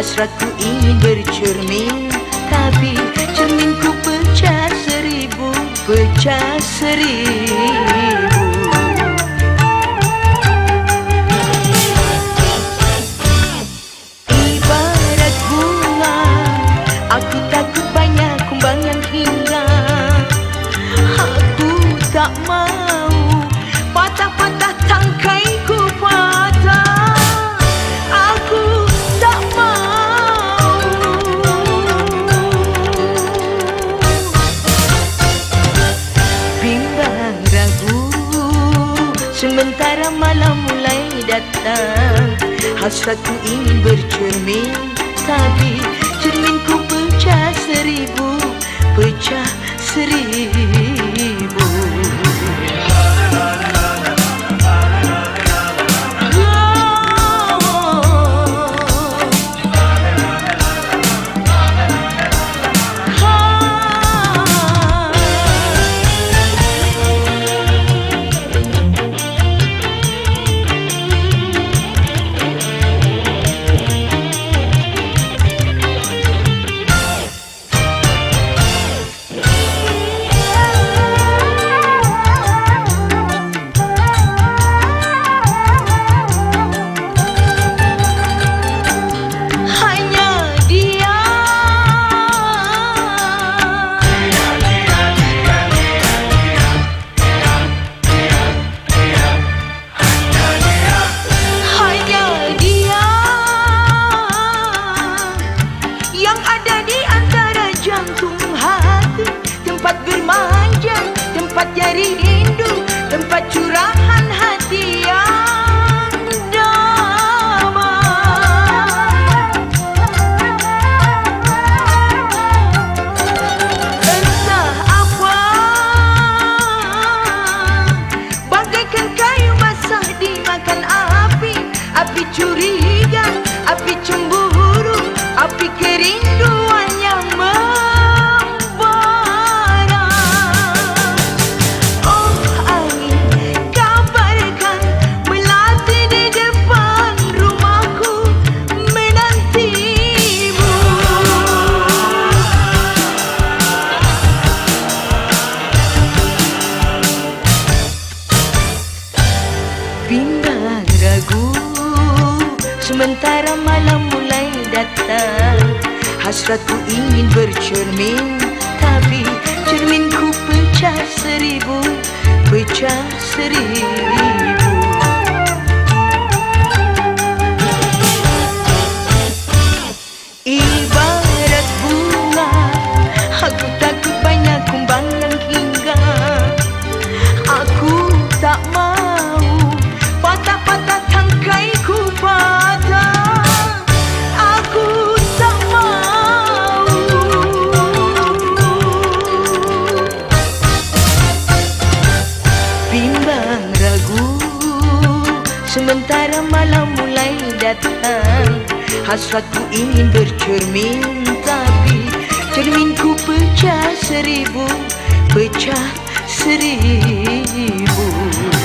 hasratku ingin bercermin Tapi cerminku pecah seribu, pecah seribu. datang. Hasratku ingin bercermin Tapi cerminku pecah seribu Pecah seribu. hasratku ingin bercermin Tapi cerminku pecah seribu, pecah seribu. Sementara malam mulai datang Hasratku ingin bercermin Tapi cerminku pecah seribu Pecah seribu Pecah seribu.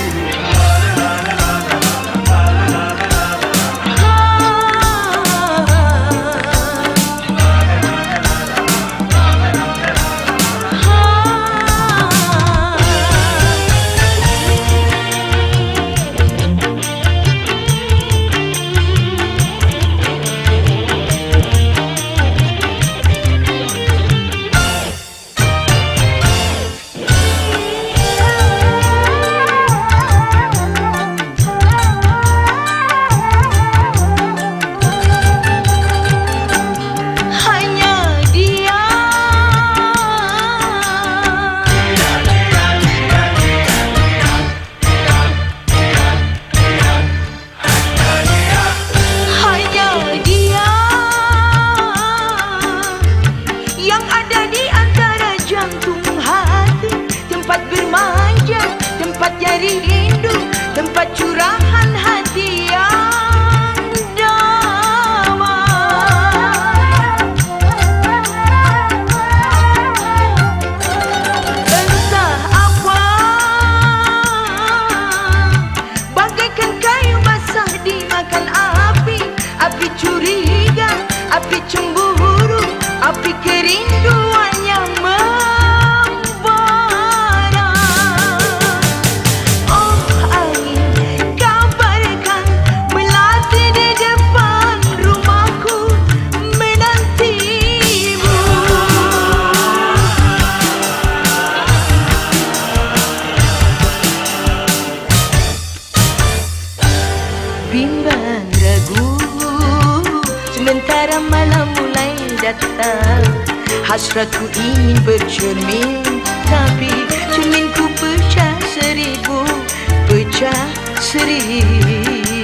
Sementara malam mulai datang Hasratku ingin bercermin. Tapi cerminku pecah seribu Pecah seribu.